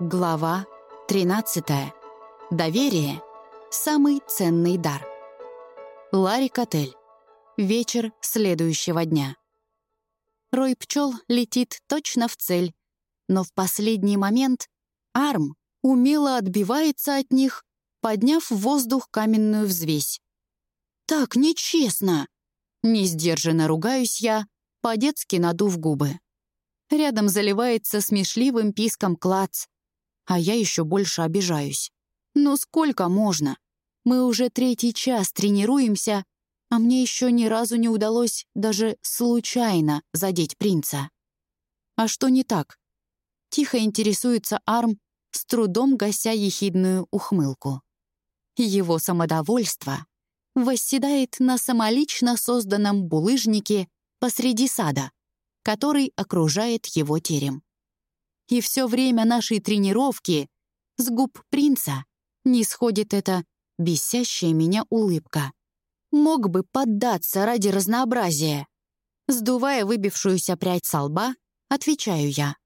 Глава 13. Доверие — самый ценный дар. Ларри Котель. Вечер следующего дня. Рой пчел летит точно в цель, но в последний момент Арм умело отбивается от них, подняв в воздух каменную взвесь. «Так нечестно!» Несдержанно ругаюсь я, по-детски надув губы. Рядом заливается смешливым писком клац, а я еще больше обижаюсь. Ну сколько можно? Мы уже третий час тренируемся, а мне еще ни разу не удалось даже случайно задеть принца. А что не так? Тихо интересуется Арм, с трудом гася ехидную ухмылку. Его самодовольство восседает на самолично созданном булыжнике посреди сада, который окружает его терем. И все время нашей тренировки с губ принца не сходит эта бесящая меня улыбка. Мог бы поддаться ради разнообразия. Сдувая выбившуюся прядь со лба, отвечаю я.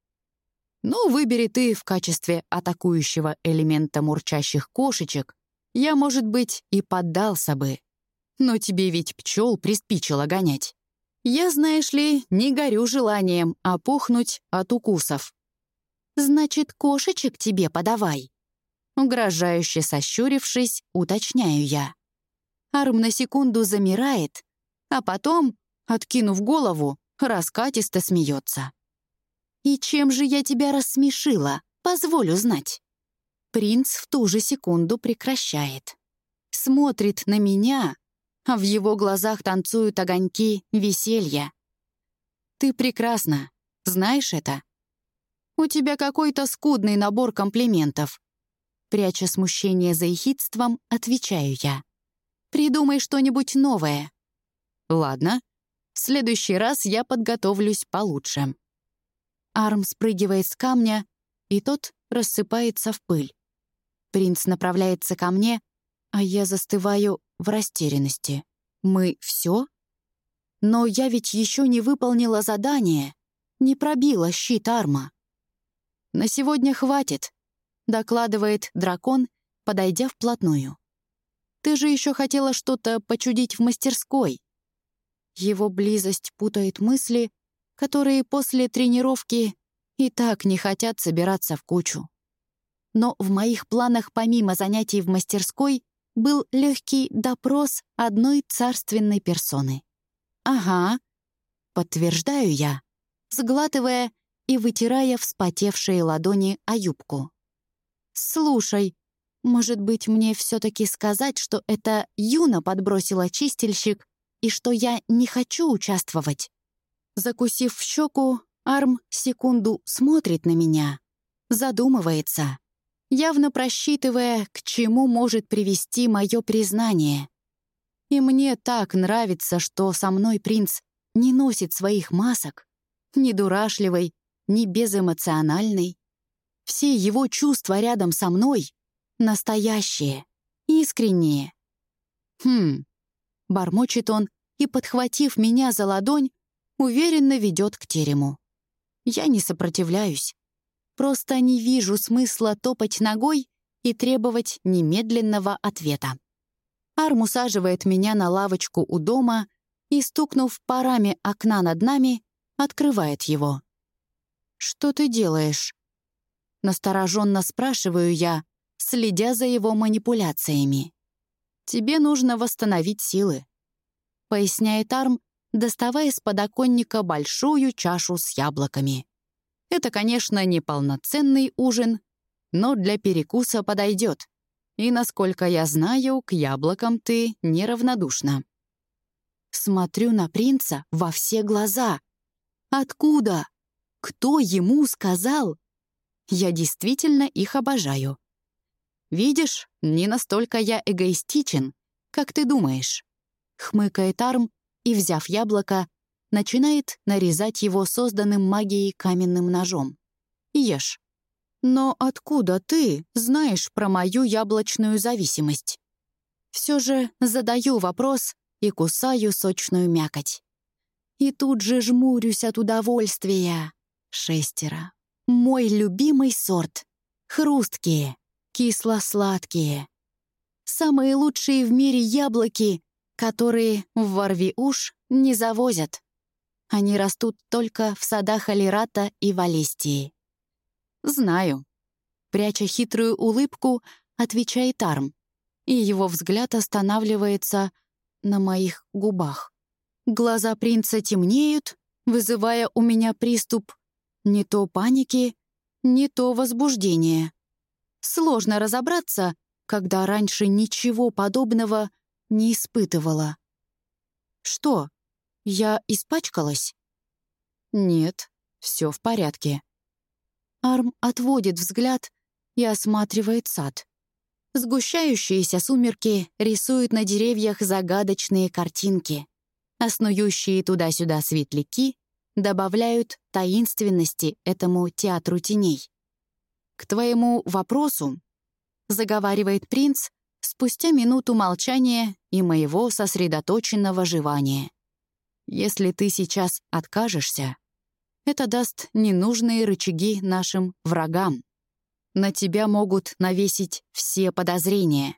«Ну, выбери ты в качестве атакующего элемента мурчащих кошечек, я, может быть, и поддался бы. Но тебе ведь пчел приспичило гонять. Я, знаешь ли, не горю желанием опухнуть от укусов. «Значит, кошечек тебе подавай». Угрожающе сощурившись, уточняю я. Арм на секунду замирает, а потом, откинув голову, раскатисто смеется. «И чем же я тебя рассмешила? Позволю знать». Принц в ту же секунду прекращает. Смотрит на меня, а в его глазах танцуют огоньки веселья. «Ты прекрасна, знаешь это?» «У тебя какой-то скудный набор комплиментов». Пряча смущение за ехидством, отвечаю я. «Придумай что-нибудь новое». «Ладно. В следующий раз я подготовлюсь получше». Арм спрыгивает с камня, и тот рассыпается в пыль. Принц направляется ко мне, а я застываю в растерянности. «Мы все?» Но я ведь еще не выполнила задание, не пробила щит Арма. «На сегодня хватит», — докладывает дракон, подойдя вплотную. «Ты же еще хотела что-то почудить в мастерской». Его близость путает мысли, которые после тренировки и так не хотят собираться в кучу. Но в моих планах помимо занятий в мастерской был легкий допрос одной царственной персоны. «Ага», — подтверждаю я, сглатывая и вытирая вспотевшие ладони о юбку. «Слушай, может быть, мне все-таки сказать, что это Юна подбросила чистильщик и что я не хочу участвовать?» Закусив в щеку, Арм секунду смотрит на меня, задумывается, явно просчитывая, к чему может привести мое признание. И мне так нравится, что со мной принц не носит своих масок, недурашливый, ни безэмоциональный. Все его чувства рядом со мной настоящие, искренние. «Хм», — бормочет он и, подхватив меня за ладонь, уверенно ведет к терему. Я не сопротивляюсь. Просто не вижу смысла топать ногой и требовать немедленного ответа. Арм усаживает меня на лавочку у дома и, стукнув парами окна над нами, открывает его. «Что ты делаешь?» Настороженно спрашиваю я, следя за его манипуляциями. «Тебе нужно восстановить силы», — поясняет Арм, доставая из подоконника большую чашу с яблоками. «Это, конечно, не полноценный ужин, но для перекуса подойдет. И, насколько я знаю, к яблокам ты неравнодушна». Смотрю на принца во все глаза. «Откуда?» Кто ему сказал? Я действительно их обожаю. Видишь, не настолько я эгоистичен, как ты думаешь. Хмыкает Арм и, взяв яблоко, начинает нарезать его созданным магией каменным ножом. Ешь. Но откуда ты знаешь про мою яблочную зависимость? Все же задаю вопрос и кусаю сочную мякоть. И тут же жмурюсь от удовольствия. Шестеро. Мой любимый сорт. Хрусткие, кисло-сладкие. Самые лучшие в мире яблоки, которые в Варви-Уш не завозят. Они растут только в садах Алирата и Валестии. «Знаю», — пряча хитрую улыбку, отвечает Арм, и его взгляд останавливается на моих губах. Глаза принца темнеют, вызывая у меня приступ не то паники, не то возбуждения. Сложно разобраться, когда раньше ничего подобного не испытывала. Что, я испачкалась? Нет, все в порядке. Арм отводит взгляд и осматривает сад. Сгущающиеся сумерки рисуют на деревьях загадочные картинки, а снующие туда-сюда светляки добавляют таинственности этому театру теней. «К твоему вопросу», — заговаривает принц спустя минуту молчания и моего сосредоточенного жевания. «Если ты сейчас откажешься, это даст ненужные рычаги нашим врагам. На тебя могут навесить все подозрения.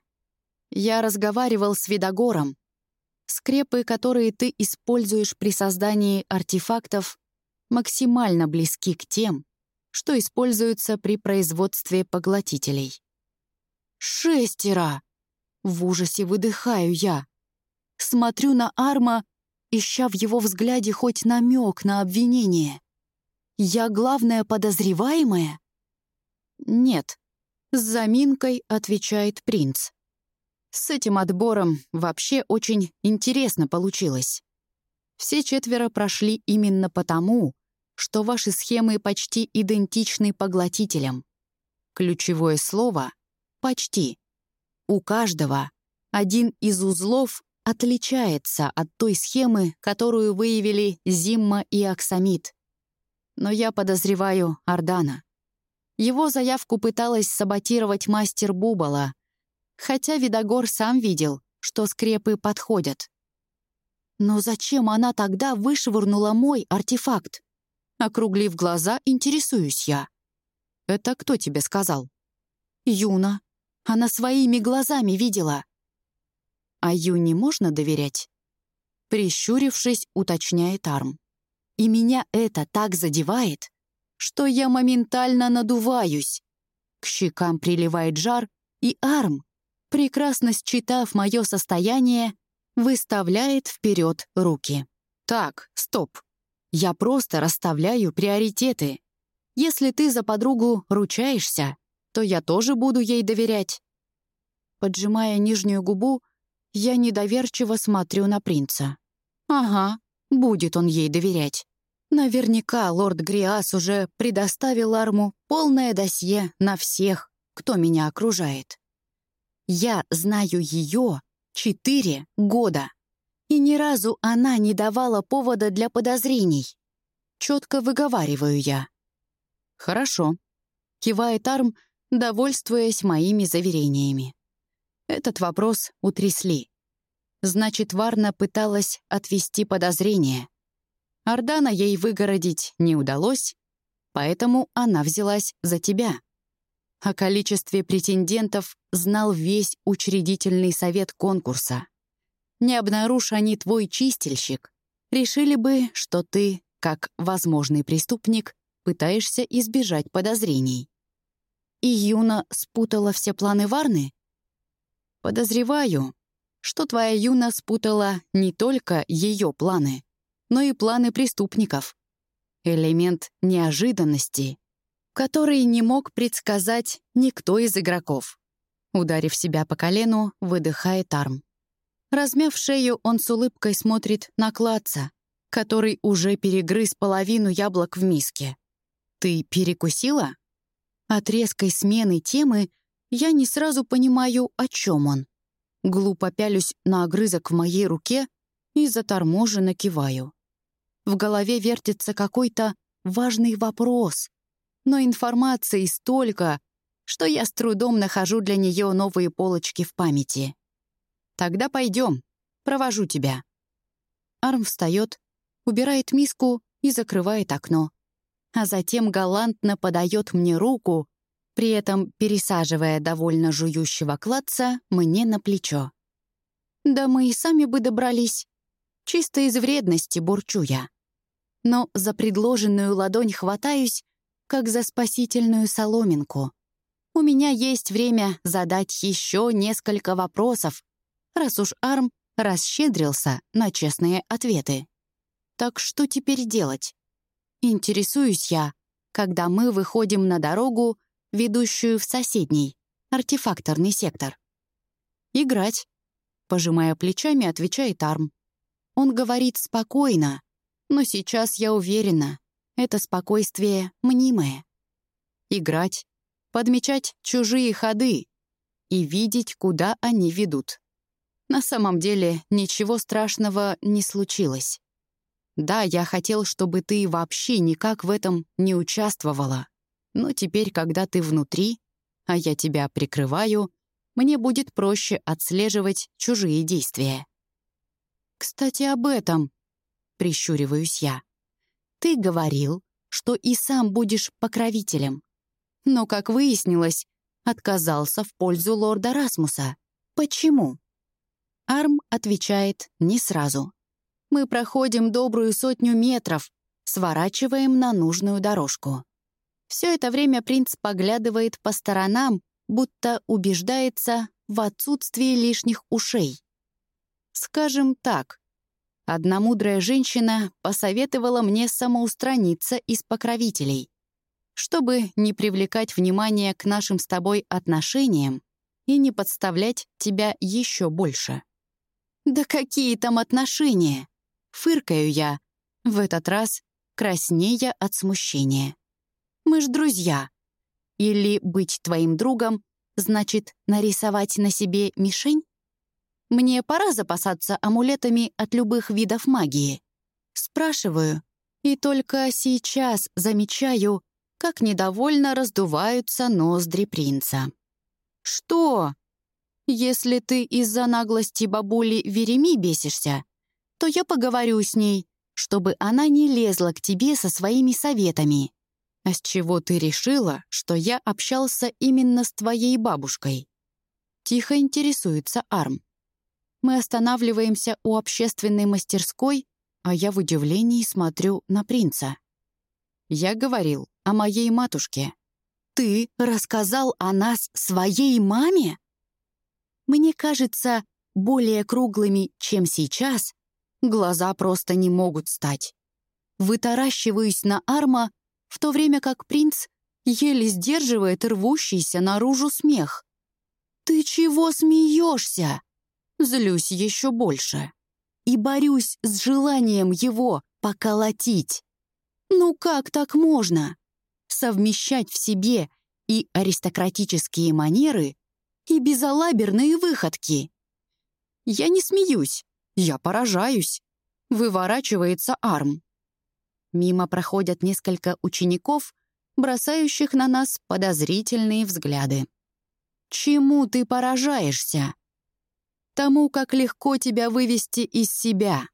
Я разговаривал с Видогором. Скрепы, которые ты используешь при создании артефактов, максимально близки к тем, что используются при производстве поглотителей. «Шестеро!» В ужасе выдыхаю я. Смотрю на Арма, ища в его взгляде хоть намек на обвинение. Я главная подозреваемая? Нет. С заминкой отвечает принц. С этим отбором вообще очень интересно получилось. Все четверо прошли именно потому, что ваши схемы почти идентичны поглотителям. Ключевое слово — «почти». У каждого один из узлов отличается от той схемы, которую выявили Зимма и Аксамит но я подозреваю Ардана. Его заявку пыталась саботировать мастер Бубала, хотя Видогор сам видел, что скрепы подходят. Но зачем она тогда вышвырнула мой артефакт? Округлив глаза, интересуюсь я. «Это кто тебе сказал?» «Юна. Она своими глазами видела». «А Юне можно доверять?» Прищурившись, уточняет Арм. И меня это так задевает, что я моментально надуваюсь. К щекам приливает жар, и Арм, прекрасно считав мое состояние, выставляет вперед руки. «Так, стоп. Я просто расставляю приоритеты. Если ты за подругу ручаешься, то я тоже буду ей доверять». Поджимая нижнюю губу, я недоверчиво смотрю на принца. «Ага, будет он ей доверять. Наверняка лорд Гриас уже предоставил Арму полное досье на всех, кто меня окружает. Я знаю ее четыре года, и ни разу она не давала повода для подозрений. Четко выговариваю я. «Хорошо», — кивает Арм, довольствуясь моими заверениями. Этот вопрос утрясли. Значит, Варна пыталась отвести подозрения — Ордана ей выгородить не удалось, поэтому она взялась за тебя. О количестве претендентов знал весь учредительный совет конкурса. Не обнаружь они твой чистильщик, решили бы, что ты, как возможный преступник, пытаешься избежать подозрений. И Юна спутала все планы Варны? Подозреваю, что твоя Юна спутала не только ее планы, но и планы преступников. Элемент неожиданности, который не мог предсказать никто из игроков. Ударив себя по колену, выдыхает арм. Размяв шею, он с улыбкой смотрит на Клаца, который уже перегрыз половину яблок в миске. «Ты перекусила?» От резкой смены темы я не сразу понимаю, о чем он. Глупо пялюсь на огрызок в моей руке и заторможенно киваю. В голове вертится какой-то важный вопрос, но информации столько, что я с трудом нахожу для нее новые полочки в памяти. «Тогда пойдем, провожу тебя». Арм встает, убирает миску и закрывает окно, а затем галантно подает мне руку, при этом пересаживая довольно жующего кладца мне на плечо. «Да мы и сами бы добрались. Чисто из вредности бурчу я. Но за предложенную ладонь хватаюсь, как за спасительную соломинку. У меня есть время задать еще несколько вопросов, раз уж Арм расщедрился на честные ответы. Так что теперь делать? Интересуюсь я, когда мы выходим на дорогу, ведущую в соседний, артефакторный сектор. «Играть», — пожимая плечами, отвечает Арм. Он говорит спокойно, но сейчас я уверена, это спокойствие мнимое. Играть, подмечать чужие ходы и видеть, куда они ведут. На самом деле ничего страшного не случилось. Да, я хотел, чтобы ты вообще никак в этом не участвовала. Но теперь, когда ты внутри, а я тебя прикрываю, мне будет проще отслеживать чужие действия. «Кстати, об этом», — прищуриваюсь я. «Ты говорил, что и сам будешь покровителем. Но, как выяснилось, отказался в пользу лорда Расмуса. Почему?» Арм отвечает не сразу. Мы проходим добрую сотню метров, сворачиваем на нужную дорожку. Все это время принц поглядывает по сторонам, будто убеждается в отсутствии лишних ушей. Скажем так, одна мудрая женщина посоветовала мне самоустраниться из покровителей, чтобы не привлекать внимание к нашим с тобой отношениям и не подставлять тебя еще больше. «Да какие там отношения?» Фыркаю я, в этот раз краснея от смущения. «Мы ж друзья. Или быть твоим другом значит нарисовать на себе мишень? Мне пора запасаться амулетами от любых видов магии?» Спрашиваю, и только сейчас замечаю, как недовольно раздуваются ноздри принца. «Что?» Если ты из-за наглости бабули Вереми бесишься, то я поговорю с ней, чтобы она не лезла к тебе со своими советами. А с чего ты решила, что я общался именно с твоей бабушкой?» Тихо интересуется Арм. Мы останавливаемся у общественной мастерской, а я в удивлении смотрю на принца. Я говорил о моей матушке. «Ты рассказал о нас своей маме?» мне кажется, более круглыми, чем сейчас, глаза просто не могут стать. Вытаращиваюсь на Арма, в то время как принц еле сдерживает рвущийся наружу смех. «Ты чего смеешься?» Злюсь еще больше. И борюсь с желанием его поколотить. Ну как так можно? Совмещать в себе и аристократические манеры и безалаберные выходки. Я не смеюсь, я поражаюсь. Выворачивается арм. Мимо проходят несколько учеников, бросающих на нас подозрительные взгляды. Чему ты поражаешься? Тому, как легко тебя вывести из себя.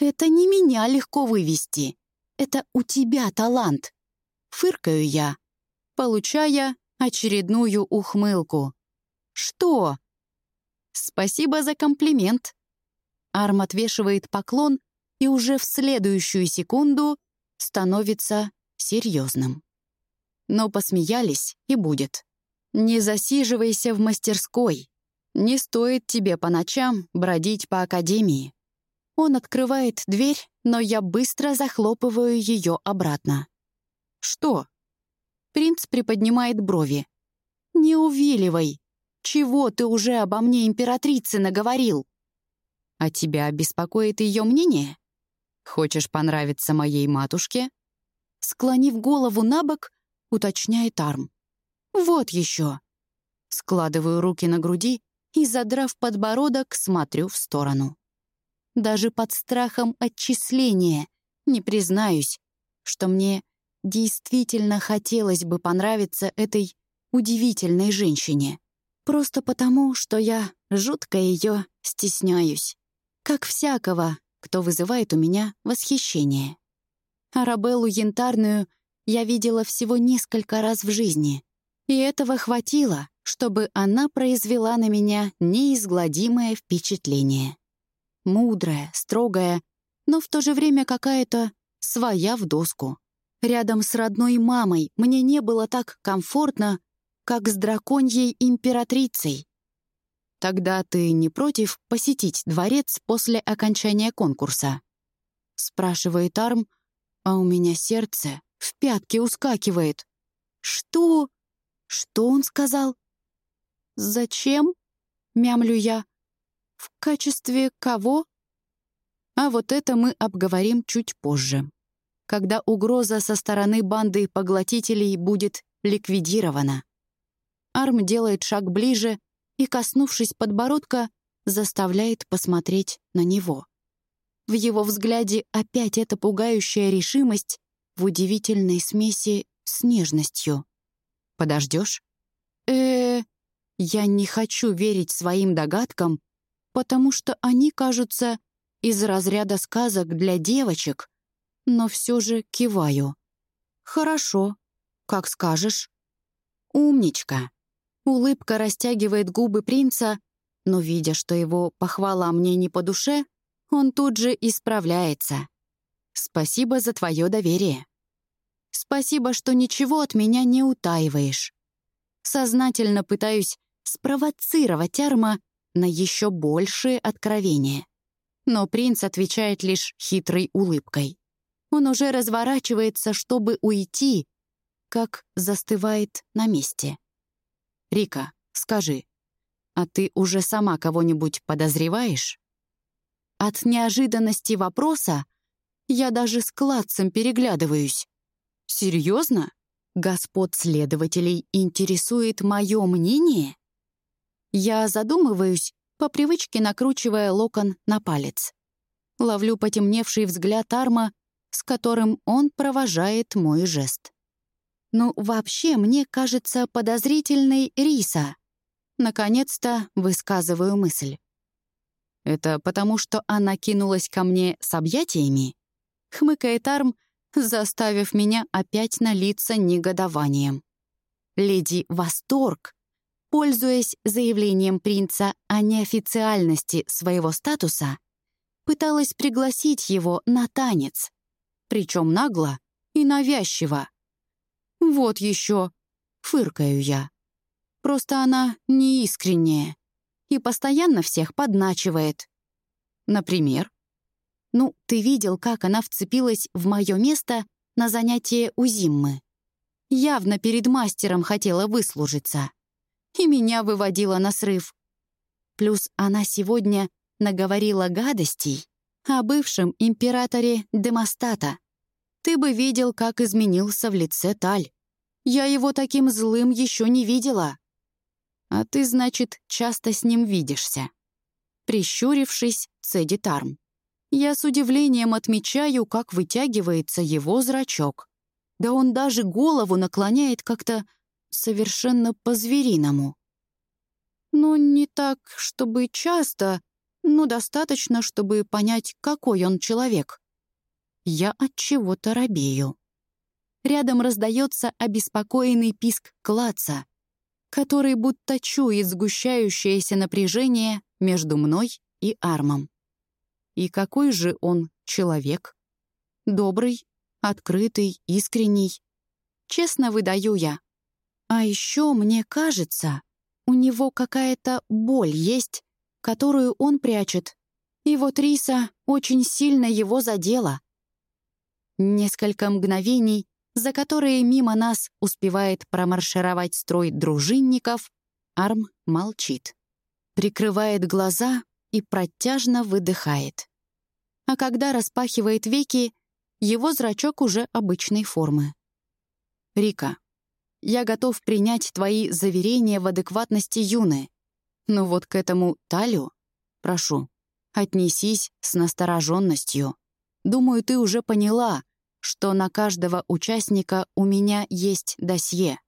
Это не меня легко вывести. Это у тебя талант. Фыркаю я, получая очередную ухмылку. «Что?» «Спасибо за комплимент». Арм отвешивает поклон и уже в следующую секунду становится серьезным. Но посмеялись и будет. Не засиживайся в мастерской. Не стоит тебе по ночам бродить по академии. Он открывает дверь, но я быстро захлопываю ее обратно. «Что?» Принц приподнимает брови. «Не увиливай. Чего ты уже обо мне, императрице, наговорил? А тебя беспокоит ее мнение? Хочешь понравиться моей матушке? Склонив голову на бок, уточняет Арм. Вот еще. Складываю руки на груди и, задрав подбородок, смотрю в сторону. Даже под страхом отчисления не признаюсь, что мне действительно хотелось бы понравиться этой удивительной женщине. Просто потому, что я жутко ее стесняюсь. Как всякого, кто вызывает у меня восхищение. Арабеллу Янтарную я видела всего несколько раз в жизни. И этого хватило, чтобы она произвела на меня неизгладимое впечатление. Мудрая, строгая, но в то же время какая-то своя в доску. Рядом с родной мамой мне не было так комфортно, как с драконьей императрицей. Тогда ты не против посетить дворец после окончания конкурса? Спрашивает Арм, а у меня сердце в пятки ускакивает. Что? Что он сказал? Зачем? Мямлю я. В качестве кого? А вот это мы обговорим чуть позже, когда угроза со стороны банды поглотителей будет ликвидирована. Арм делает шаг ближе и, коснувшись подбородка, заставляет посмотреть на него. В его взгляде опять эта пугающая решимость в удивительной смеси с нежностью. «Подождешь?» э, -э Я не хочу верить своим догадкам, потому что они кажутся из разряда сказок для девочек, но все же киваю. «Хорошо, как скажешь». «Умничка». Улыбка растягивает губы принца, но, видя, что его похвала мне не по душе, он тут же исправляется. «Спасибо за твое доверие». «Спасибо, что ничего от меня не утаиваешь». Сознательно пытаюсь спровоцировать Арма на еще большее откровение. Но принц отвечает лишь хитрой улыбкой. Он уже разворачивается, чтобы уйти, как застывает на месте. «Рика, скажи, а ты уже сама кого-нибудь подозреваешь?» От неожиданности вопроса я даже с кладцем переглядываюсь. «Серьезно? Господ следователей интересует мое мнение?» Я задумываюсь, по привычке накручивая локон на палец. Ловлю потемневший взгляд Арма, с которым он провожает мой жест. Ну, вообще, мне кажется подозрительной Риса. Наконец-то высказываю мысль. «Это потому, что она кинулась ко мне с объятиями?» — хмыкает Арм, заставив меня опять налиться негодованием. Леди Восторг пользуясь заявлением принца о неофициальности своего статуса, пыталась пригласить его на танец, причем нагло и навязчиво. «Вот еще», — фыркаю я. Просто она неискренняя и постоянно всех подначивает. Например? Ну, ты видел, как она вцепилась в мое место на занятие у Зиммы. Явно перед мастером хотела выслужиться и меня выводила на срыв. Плюс она сегодня наговорила гадостей о бывшем императоре Демостата. Ты бы видел, как изменился в лице Таль. Я его таким злым еще не видела. А ты, значит, часто с ним видишься. Прищурившись, цедит Арм. Я с удивлением отмечаю, как вытягивается его зрачок. Да он даже голову наклоняет как-то совершенно по-звериному. Ну, не так, чтобы часто, но достаточно, чтобы понять, какой он человек. Я от чего-то робею. Рядом раздается обеспокоенный писк клаца, который будто чует сгущающееся напряжение между мной и Армом. И какой же он человек? Добрый, открытый, искренний. Честно выдаю я. А еще, мне кажется, у него какая-то боль есть, которую он прячет. И вот Риса очень сильно его задела. Несколько мгновений, за которые мимо нас успевает промаршировать строй дружинников, Арм молчит. Прикрывает глаза и протяжно выдыхает. А когда распахивает веки, его зрачок уже обычной формы. «Рика, я готов принять твои заверения в адекватности Юны. Но вот к этому Талю, прошу, отнесись с настороженностью. Думаю, ты уже поняла, что на каждого участника у меня есть досье.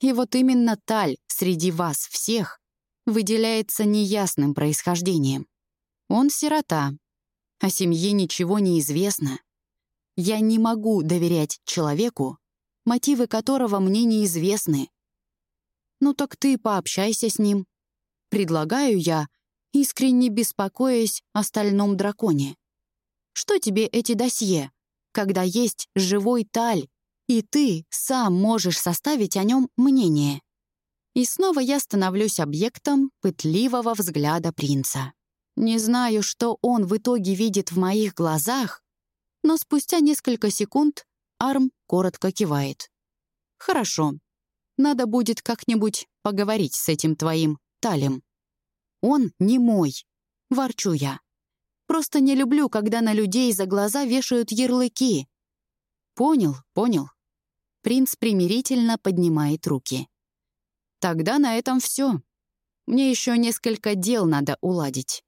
И вот именно Таль среди вас всех выделяется неясным происхождением. Он сирота, о семье ничего не известно. Я не могу доверять человеку, мотивы которого мне неизвестны. «Ну так ты пообщайся с ним». Предлагаю я, искренне беспокоясь о стальном драконе. «Что тебе эти досье, когда есть живой таль, и ты сам можешь составить о нем мнение?» И снова я становлюсь объектом пытливого взгляда принца. Не знаю, что он в итоге видит в моих глазах, но спустя несколько секунд Арм коротко кивает. «Хорошо. Надо будет как-нибудь поговорить с этим твоим Талем. Он не мой», — ворчу я. «Просто не люблю, когда на людей за глаза вешают ярлыки». «Понял, понял». Принц примирительно поднимает руки. «Тогда на этом все. Мне еще несколько дел надо уладить».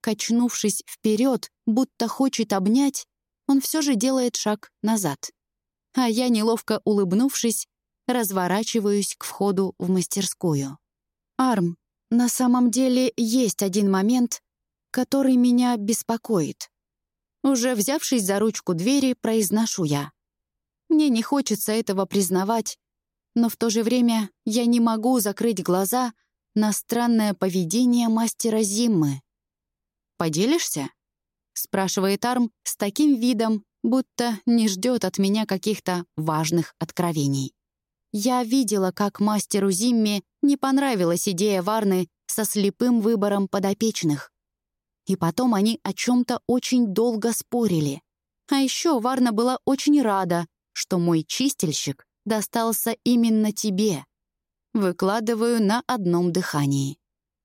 Качнувшись вперед, будто хочет обнять, он все же делает шаг назад. А я, неловко улыбнувшись, разворачиваюсь к входу в мастерскую. «Арм, на самом деле есть один момент, который меня беспокоит». Уже взявшись за ручку двери, произношу я. Мне не хочется этого признавать, но в то же время я не могу закрыть глаза на странное поведение мастера Зиммы. «Поделишься?» — спрашивает Арм с таким видом, будто не ждет от меня каких-то важных откровений. Я видела, как мастеру Зимме не понравилась идея Варны со слепым выбором подопечных. И потом они о чем-то очень долго спорили. А еще Варна была очень рада, что мой чистильщик достался именно тебе. Выкладываю на одном дыхании.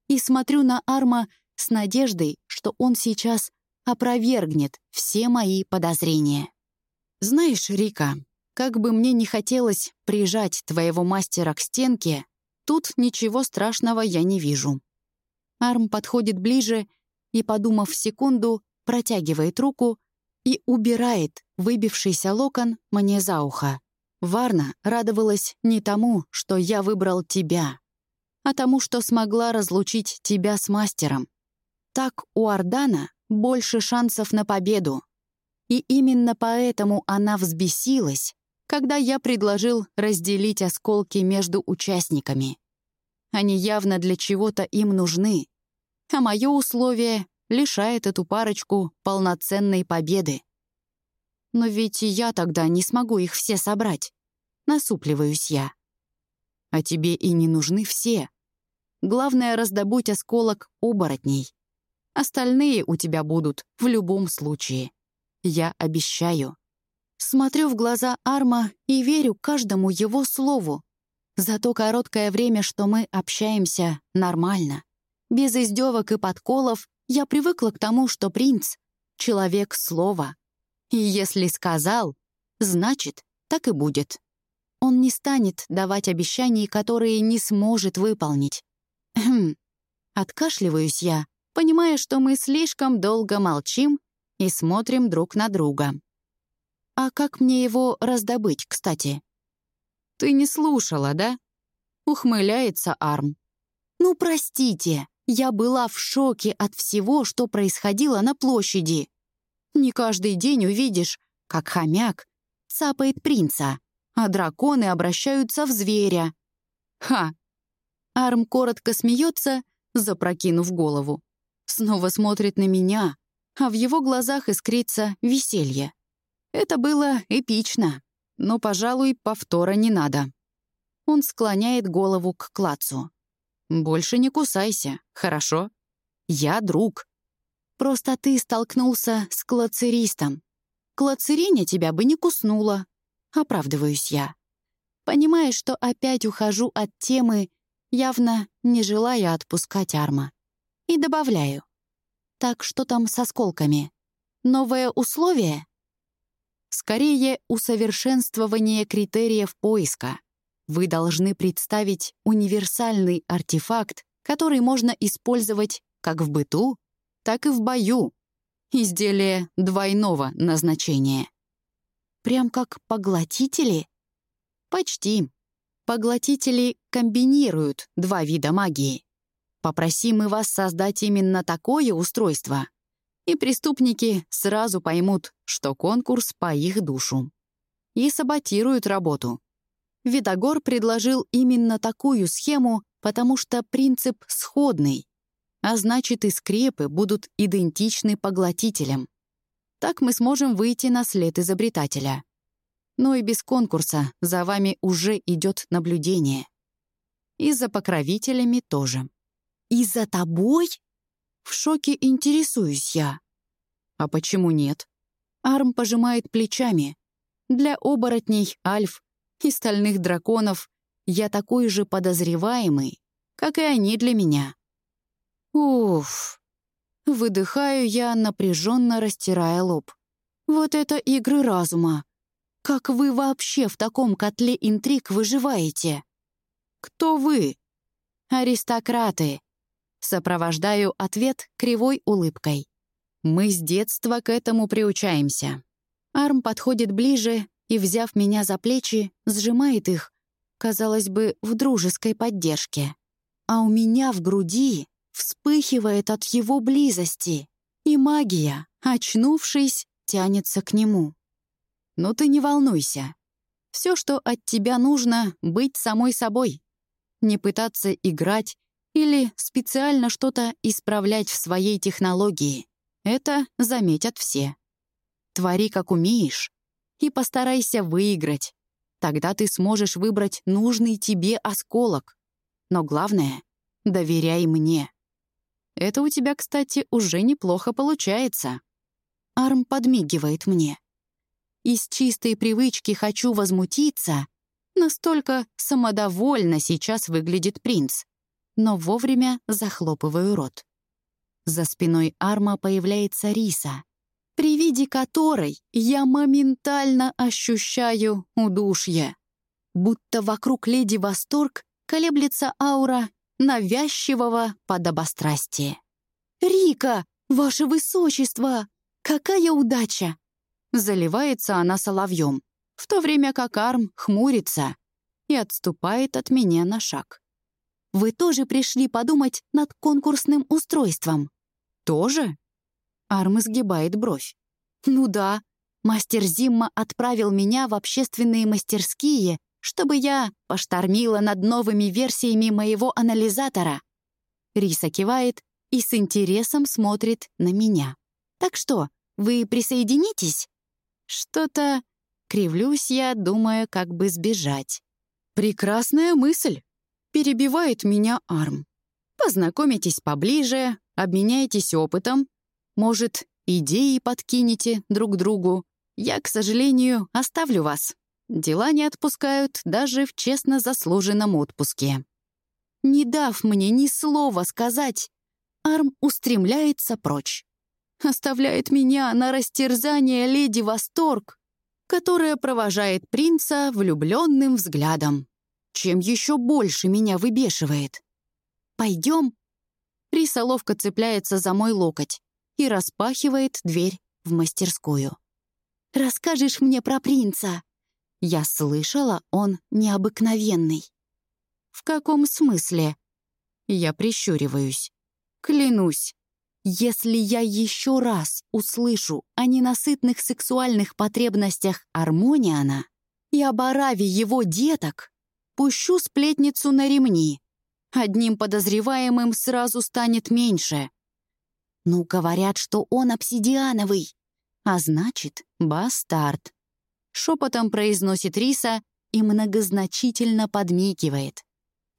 И смотрю на Арма с надеждой, что он сейчас опровергнет все мои подозрения. Знаешь, Рика, как бы мне не хотелось прижать твоего мастера к стенке, тут ничего страшного я не вижу. Арм подходит ближе и, подумав секунду, протягивает руку и убирает выбившийся локон мне за ухо. Варна радовалась не тому, что я выбрал тебя, а тому, что смогла разлучить тебя с мастером. Так у Ардана больше шансов на победу. И именно поэтому она взбесилась, когда я предложил разделить осколки между участниками. Они явно для чего-то им нужны, а мое условие лишает эту парочку полноценной победы. Но ведь и я тогда не смогу их все собрать. Насупливаюсь я. А тебе и не нужны все. Главное — раздобудь осколок оборотней. Остальные у тебя будут в любом случае. Я обещаю. Смотрю в глаза Арма и верю каждому его слову. За то короткое время, что мы общаемся, нормально. Без издевок и подколов я привыкла к тому, что принц — человек слова. И если сказал, значит, так и будет. Он не станет давать обещаний, которые не сможет выполнить. Откашливаюсь я, понимая, что мы слишком долго молчим и смотрим друг на друга. «А как мне его раздобыть, кстати?» «Ты не слушала, да?» — ухмыляется Арм. «Ну, простите, я была в шоке от всего, что происходило на площади. Не каждый день увидишь, как хомяк цапает принца, а драконы обращаются в зверя. Ха!» Арм коротко смеется, запрокинув голову снова смотрит на меня, а в его глазах искрится веселье. Это было эпично, но, пожалуй, повтора не надо. Он склоняет голову к клацу. «Больше не кусайся, хорошо? Я друг. Просто ты столкнулся с клацеристом. Клацериня тебя бы не куснула. Оправдываюсь я. Понимаешь, что опять ухожу от темы, явно не желая отпускать Арма. И добавляю. Так что там с осколками? Новое условие? Скорее, усовершенствование критериев поиска. Вы должны представить универсальный артефакт, который можно использовать как в быту, так и в бою. Изделие двойного назначения. Прям как поглотители? Почти. Поглотители комбинируют два вида магии. Попросим мы вас создать именно такое устройство, и преступники сразу поймут, что конкурс по их душу. И саботируют работу. Видогор предложил именно такую схему, потому что принцип сходный, а значит и скрепы будут идентичны поглотителям. Так мы сможем выйти на след изобретателя. Но и без конкурса за вами уже идет наблюдение. И за покровителями тоже. «И за тобой?» В шоке интересуюсь я. А почему нет? Арм пожимает плечами. Для оборотней, альф и стальных драконов я такой же подозреваемый, как и они для меня. Уф. Выдыхаю я, напряженно растирая лоб. Вот это игры разума. Как вы вообще в таком котле интриг выживаете? Кто вы? Аристократы. Сопровождаю ответ кривой улыбкой. Мы с детства к этому приучаемся. Арм подходит ближе и, взяв меня за плечи, сжимает их, казалось бы, в дружеской поддержке. А у меня в груди вспыхивает от его близости, и магия, очнувшись, тянется к нему. Но ты не волнуйся. Все, что от тебя нужно, быть самой собой. Не пытаться играть или специально что-то исправлять в своей технологии. Это заметят все. Твори, как умеешь, и постарайся выиграть. Тогда ты сможешь выбрать нужный тебе осколок. Но главное — доверяй мне. Это у тебя, кстати, уже неплохо получается. Арм подмигивает мне. Из чистой привычки хочу возмутиться. Настолько самодовольно сейчас выглядит принц но вовремя захлопываю рот. За спиной Арма появляется Риса, при виде которой я моментально ощущаю удушье. Будто вокруг леди Восторг колеблется аура навязчивого подобострастия. «Рика, ваше высочество! Какая удача!» Заливается она соловьем, в то время как Арм хмурится и отступает от меня на шаг. Вы тоже пришли подумать над конкурсным устройством?» «Тоже?» Арм изгибает бровь. «Ну да. Мастер Зимма отправил меня в общественные мастерские, чтобы я поштормила над новыми версиями моего анализатора». Риса кивает и с интересом смотрит на меня. «Так что, вы присоединитесь?» «Что-то...» Кривлюсь я, думая, как бы сбежать. «Прекрасная мысль!» Перебивает меня Арм. Познакомитесь поближе, обменяйтесь опытом. Может, идеи подкинете друг другу. Я, к сожалению, оставлю вас. Дела не отпускают даже в честно заслуженном отпуске. Не дав мне ни слова сказать, Арм устремляется прочь. Оставляет меня на растерзание леди Восторг, которая провожает принца влюбленным взглядом чем еще больше меня выбешивает. «Пойдем?» Риса ловко цепляется за мой локоть и распахивает дверь в мастерскую. «Расскажешь мне про принца?» Я слышала, он необыкновенный. «В каком смысле?» Я прищуриваюсь. Клянусь, если я еще раз услышу о ненасытных сексуальных потребностях Армониана и об ораве его деток, Пущу сплетницу на ремни. Одним подозреваемым сразу станет меньше. Ну, говорят, что он обсидиановый. А значит, бастард. Шепотом произносит Риса и многозначительно подмигивает.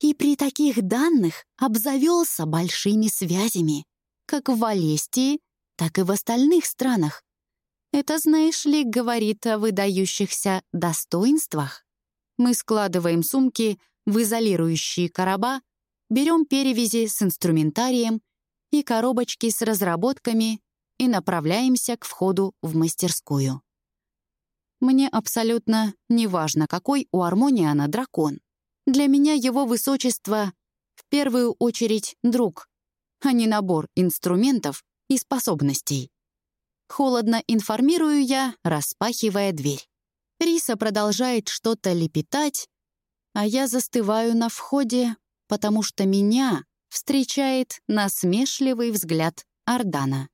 И при таких данных обзавелся большими связями, как в Валестии, так и в остальных странах. Это, знаешь ли, говорит о выдающихся достоинствах. Мы складываем сумки в изолирующие короба, берем перевязи с инструментарием и коробочки с разработками и направляемся к входу в мастерскую. Мне абсолютно не важно, какой у Армониана дракон. Для меня его высочество в первую очередь друг, а не набор инструментов и способностей. Холодно информирую я, распахивая дверь. Риса продолжает что-то лепетать, а я застываю на входе, потому что меня встречает насмешливый взгляд Ардана.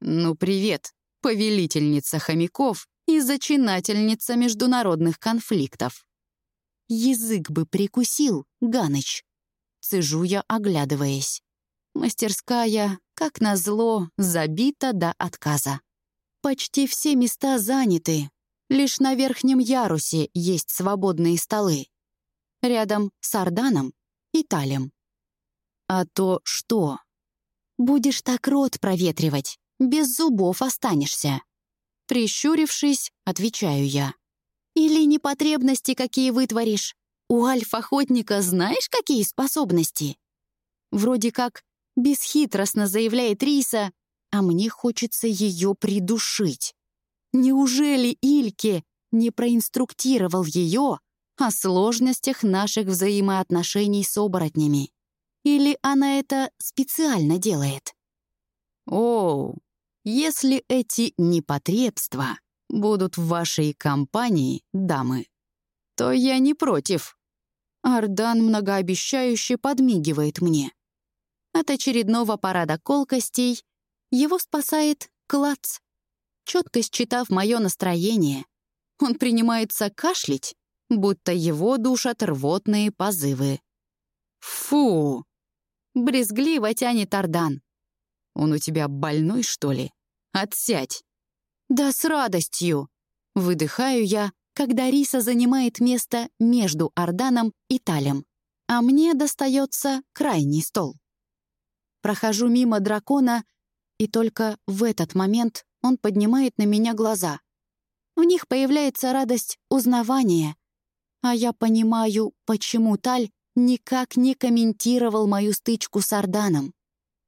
«Ну, привет, повелительница хомяков и зачинательница международных конфликтов». язык бы прикусил, Ганыч. Цежу я, оглядываясь. Мастерская, как назло, забита до отказа. Почти все места заняты. Лишь на верхнем ярусе есть свободные столы. Рядом с Арданом и Талем. А то что? Будешь так рот проветривать, без зубов останешься. Прищурившись, отвечаю я. Или непотребности какие вытворишь. У альф-охотника знаешь, какие способности? Вроде как бесхитростно заявляет Риса, а мне хочется ее придушить. Неужели Ильке не проинструктировал ее о сложностях наших взаимоотношений с оборотнями? Или она это специально делает? Оу, если эти непотребства будут в вашей компании, дамы, то я не против. Ардан многообещающе подмигивает мне. От очередного парада колкостей его спасает клац. Четко считав мое настроение, он принимается кашлять, будто его душат рвотные позывы. «Фу!» — брезгливо тянет Ардан. «Он у тебя больной, что ли? Отсядь!» «Да с радостью!» — выдыхаю я, когда Риса занимает место между Орданом и Талем, а мне достается крайний стол. Прохожу мимо дракона, и только в этот момент он поднимает на меня глаза. В них появляется радость узнавания, а я понимаю, почему Таль никак не комментировал мою стычку с Орданом.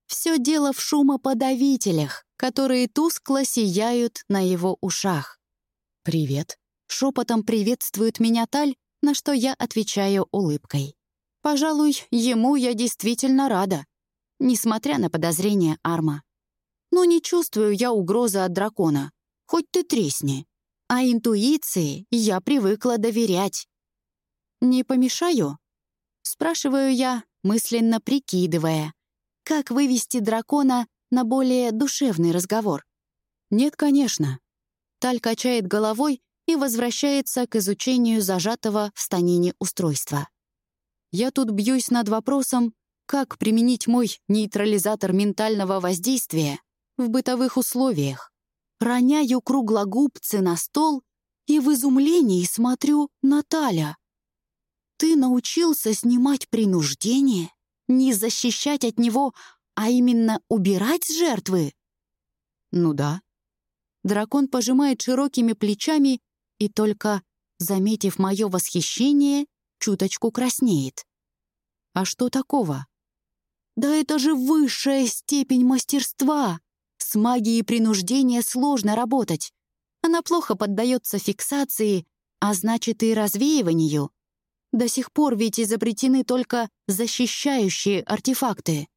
Все дело в шумоподавителях, которые тускло сияют на его ушах. «Привет», Шепотом приветствует меня Таль, на что я отвечаю улыбкой. Пожалуй, ему я действительно рада, несмотря на подозрения Арма. Но не чувствую я угрозы от дракона, хоть ты тресни. А интуиции я привыкла доверять. «Не помешаю?» — спрашиваю я, мысленно прикидывая, как вывести дракона на более душевный разговор. «Нет, конечно». Таль качает головой и возвращается к изучению зажатого в станине устройства. Я тут бьюсь над вопросом, как применить мой нейтрализатор ментального воздействия в бытовых условиях. Роняю круглогубцы на стол и в изумлении смотрю на Таля. «Ты научился снимать принуждение, не защищать от него, а именно убирать с жертвы?» «Ну да». Дракон пожимает широкими плечами и только, заметив мое восхищение, чуточку краснеет. А что такого? Да это же высшая степень мастерства! С магией принуждения сложно работать. Она плохо поддается фиксации, а значит и развеиванию. До сих пор ведь изобретены только защищающие артефакты,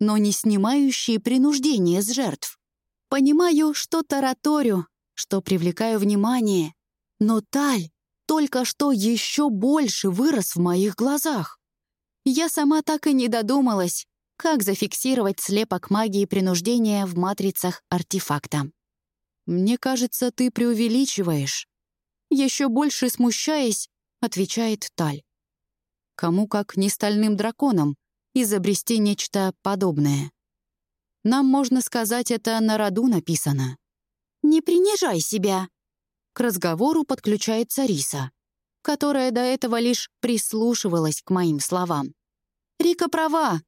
но не снимающие принуждение с жертв. Понимаю, что тараторю, что привлекаю внимание, но Таль только что еще больше вырос в моих глазах. Я сама так и не додумалась, как зафиксировать слепок магии принуждения в матрицах артефакта. «Мне кажется, ты преувеличиваешь». Еще больше смущаясь, отвечает Таль. Кому как не стальным драконом изобрести нечто подобное. Нам, можно сказать, это на роду написано. «Не принижай себя», к разговору подключается Риса, которая до этого лишь прислушивалась к моим словам. Рика права.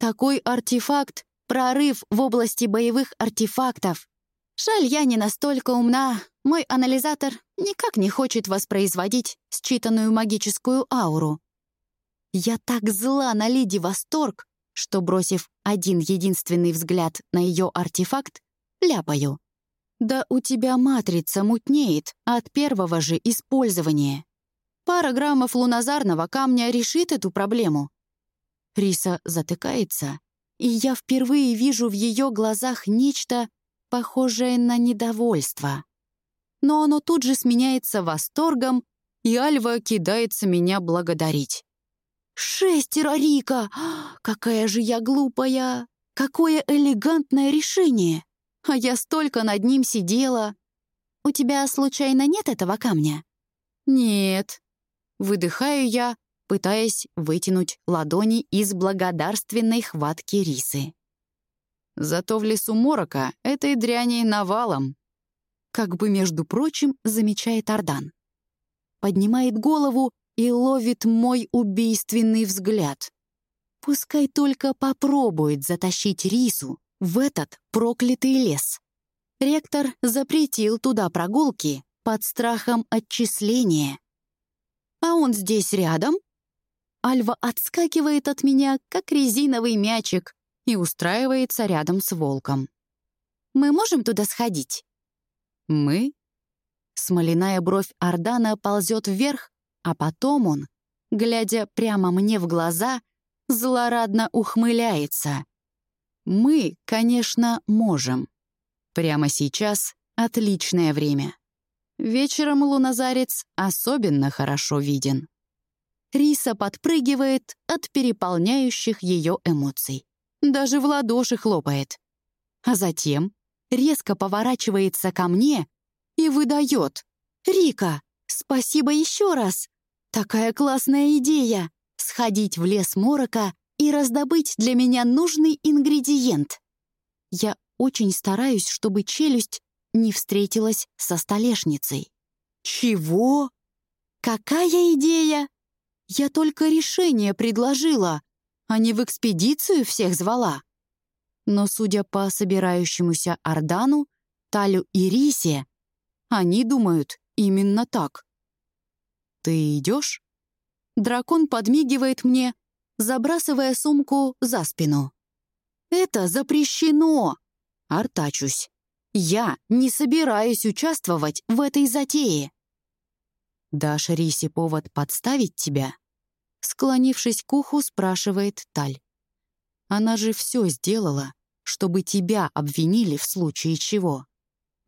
Такой артефакт — прорыв в области боевых артефактов. Жаль, я не настолько умна. Мой анализатор никак не хочет воспроизводить считанную магическую ауру. Я так зла на Лиди Восторг, что, бросив один единственный взгляд на ее артефакт, ляпаю. Да у тебя матрица мутнеет от первого же использования. Пара граммов лунозарного камня решит эту проблему. Риса затыкается, и я впервые вижу в ее глазах нечто, похожее на недовольство. Но оно тут же сменяется восторгом, и Альва кидается меня благодарить. «Шестеро, Рика! Какая же я глупая! Какое элегантное решение!» а я столько над ним сидела. У тебя, случайно, нет этого камня?» «Нет». Выдыхаю я, пытаясь вытянуть ладони из благодарственной хватки рисы. Зато в лесу морока этой дряни навалом. Как бы, между прочим, замечает Ардан. Поднимает голову и ловит мой убийственный взгляд. Пускай только попробует затащить рису в этот проклятый лес. Ректор запретил туда прогулки под страхом отчисления. А он здесь рядом? Альва отскакивает от меня, как резиновый мячик, и устраивается рядом с волком. «Мы можем туда сходить?» «Мы?» Смоляная бровь Ордана ползет вверх, а потом он, глядя прямо мне в глаза, злорадно ухмыляется. «Мы, конечно, можем. Прямо сейчас отличное время. Вечером лунозарец особенно хорошо виден». Риса подпрыгивает от переполняющих ее эмоций. Даже в ладоши хлопает. А затем резко поворачивается ко мне и выдает. «Рика, спасибо еще раз! Такая классная идея! Сходить в лес Морока и раздобыть для меня нужный ингредиент!» Я очень стараюсь, чтобы челюсть не встретилась со столешницей. «Чего? Какая идея?» Я только решение предложила, а не в экспедицию всех звала. Но, судя по собирающемуся Ордану, Талю и Рисе, они думают именно так. «Ты идешь?» Дракон подмигивает мне, забрасывая сумку за спину. «Это запрещено!» Артачусь. «Я не собираюсь участвовать в этой затее!» «Дашь Рисе повод подставить тебя?» Склонившись к уху, спрашивает Таль. «Она же все сделала, чтобы тебя обвинили в случае чего».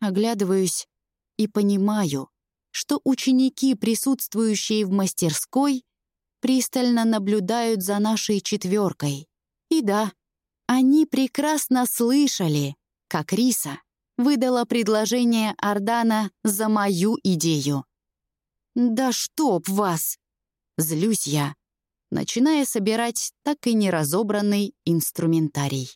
Оглядываюсь и понимаю, что ученики, присутствующие в мастерской, пристально наблюдают за нашей четверкой. И да, они прекрасно слышали, как Риса выдала предложение Ардана за мою идею. «Да чтоб вас!» Злюсь я, начиная собирать так и неразобранный инструментарий.